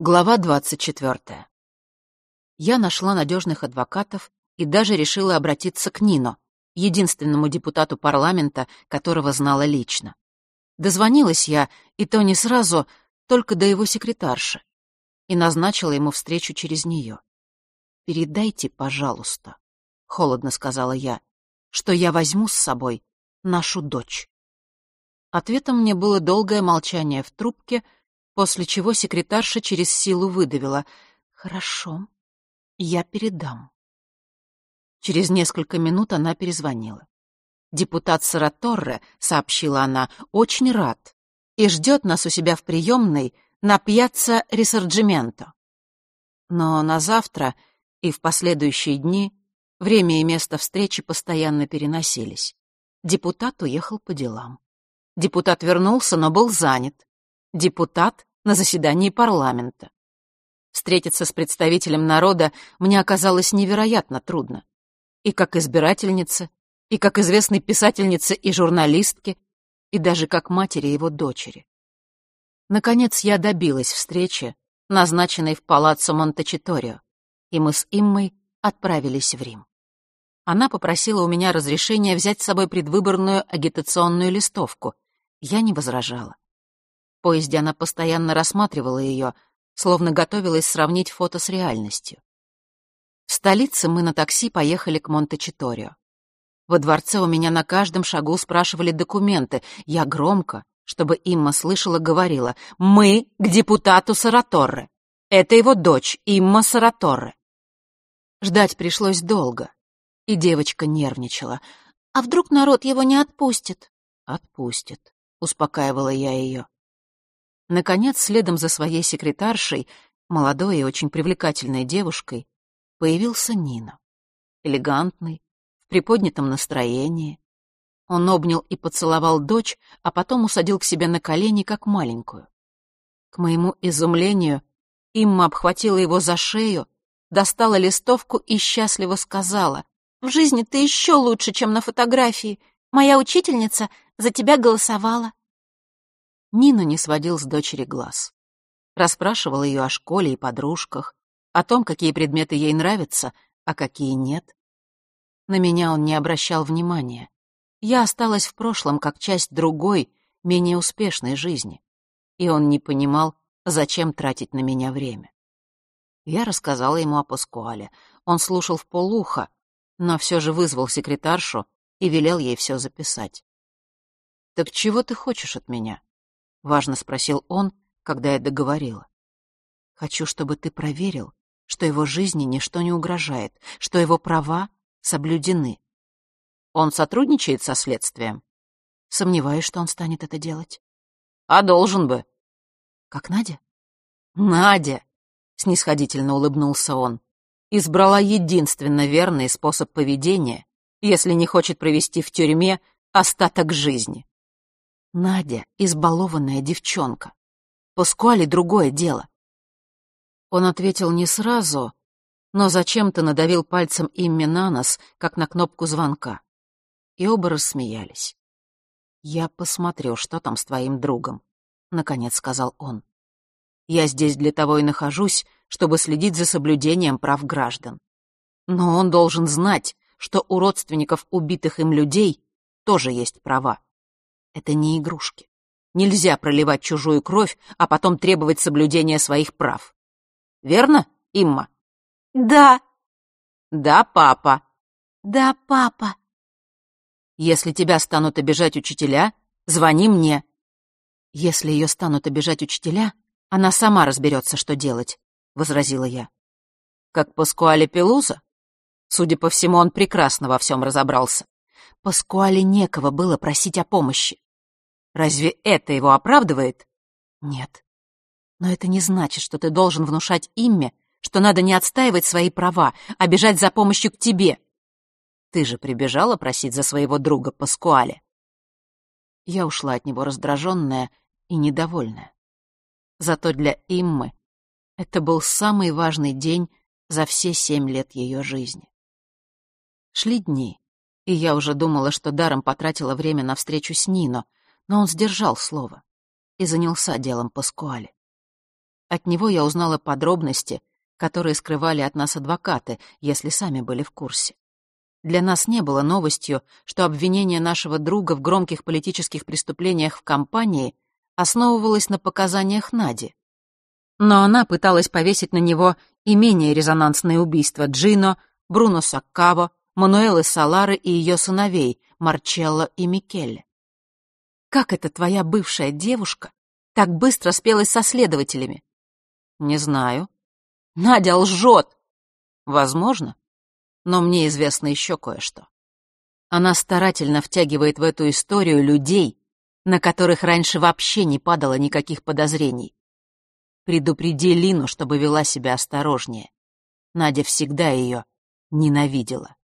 Глава 24. Я нашла надежных адвокатов и даже решила обратиться к Нино, единственному депутату парламента, которого знала лично. Дозвонилась я, и то не сразу, только до его секретарши, и назначила ему встречу через нее. «Передайте, пожалуйста», — холодно сказала я, — «что я возьму с собой нашу дочь». Ответом мне было долгое молчание в трубке — после чего секретарша через силу выдавила. «Хорошо, я передам». Через несколько минут она перезвонила. «Депутат Сараторре», — сообщила она, — «очень рад и ждет нас у себя в приемной на пьяцца Ресорджименто». Но на завтра и в последующие дни время и место встречи постоянно переносились. Депутат уехал по делам. Депутат вернулся, но был занят. Депутат на заседании парламента. Встретиться с представителем народа мне оказалось невероятно трудно. И как избирательница, и как известной писательнице и журналистке, и даже как матери его дочери. Наконец я добилась встречи, назначенной в палаццо Монтечиторио, и мы с Иммой отправились в Рим. Она попросила у меня разрешения взять с собой предвыборную агитационную листовку. Я не возражала. Поезде она постоянно рассматривала ее, словно готовилась сравнить фото с реальностью. В столице мы на такси поехали к Монте-Читорио. Во дворце у меня на каждом шагу спрашивали документы. Я громко, чтобы Имма слышала, говорила «Мы к депутату Сараторре. Это его дочь, Имма Сараторре». Ждать пришлось долго, и девочка нервничала. «А вдруг народ его не отпустит?» «Отпустит», — успокаивала я ее. Наконец, следом за своей секретаршей, молодой и очень привлекательной девушкой, появился Нина. Элегантный, в приподнятом настроении. Он обнял и поцеловал дочь, а потом усадил к себе на колени, как маленькую. К моему изумлению, Имма обхватила его за шею, достала листовку и счастливо сказала, «В жизни ты еще лучше, чем на фотографии. Моя учительница за тебя голосовала». Нина не сводил с дочери глаз. Расспрашивал ее о школе и подружках, о том, какие предметы ей нравятся, а какие нет. На меня он не обращал внимания. Я осталась в прошлом как часть другой, менее успешной жизни. И он не понимал, зачем тратить на меня время. Я рассказала ему о Паскуале. Он слушал в полуха, но все же вызвал секретаршу и велел ей все записать. «Так чего ты хочешь от меня?» — важно спросил он, когда я договорила. «Хочу, чтобы ты проверил, что его жизни ничто не угрожает, что его права соблюдены. Он сотрудничает со следствием? Сомневаюсь, что он станет это делать. А должен бы. Как Надя? Надя, снисходительно улыбнулся он, избрала единственно верный способ поведения, если не хочет провести в тюрьме остаток жизни. Надя — избалованная девчонка. Паскуале другое дело. Он ответил не сразу, но зачем-то надавил пальцем Имме на нос, как на кнопку звонка. И оба рассмеялись. «Я посмотрю, что там с твоим другом», — наконец сказал он. «Я здесь для того и нахожусь, чтобы следить за соблюдением прав граждан. Но он должен знать, что у родственников убитых им людей тоже есть права. Это не игрушки. Нельзя проливать чужую кровь, а потом требовать соблюдения своих прав. Верно, Имма? Да. Да, папа. Да, папа. Если тебя станут обижать учителя, звони мне. Если ее станут обижать учителя, она сама разберется, что делать, — возразила я. Как Паскуале Пелуза? Судя по всему, он прекрасно во всем разобрался. Паскуале некого было просить о помощи. Разве это его оправдывает? Нет. Но это не значит, что ты должен внушать имя, что надо не отстаивать свои права, а бежать за помощью к тебе. Ты же прибежала просить за своего друга Паскуале. Я ушла от него раздраженная и недовольная. Зато для Иммы это был самый важный день за все семь лет ее жизни. Шли дни, и я уже думала, что даром потратила время на встречу с Нино, но он сдержал слово и занялся делом Паскуале. От него я узнала подробности, которые скрывали от нас адвокаты, если сами были в курсе. Для нас не было новостью, что обвинение нашего друга в громких политических преступлениях в компании основывалось на показаниях Нади. Но она пыталась повесить на него и менее резонансные убийства Джино, Бруно Саккаво, Мануэлы Салары и ее сыновей, Марчелло и Микеле. Как это твоя бывшая девушка так быстро спелась со следователями? Не знаю. Надя лжет. Возможно но мне известно еще кое-что. Она старательно втягивает в эту историю людей, на которых раньше вообще не падало никаких подозрений. Предупреди Лину, чтобы вела себя осторожнее. Надя всегда ее ненавидела.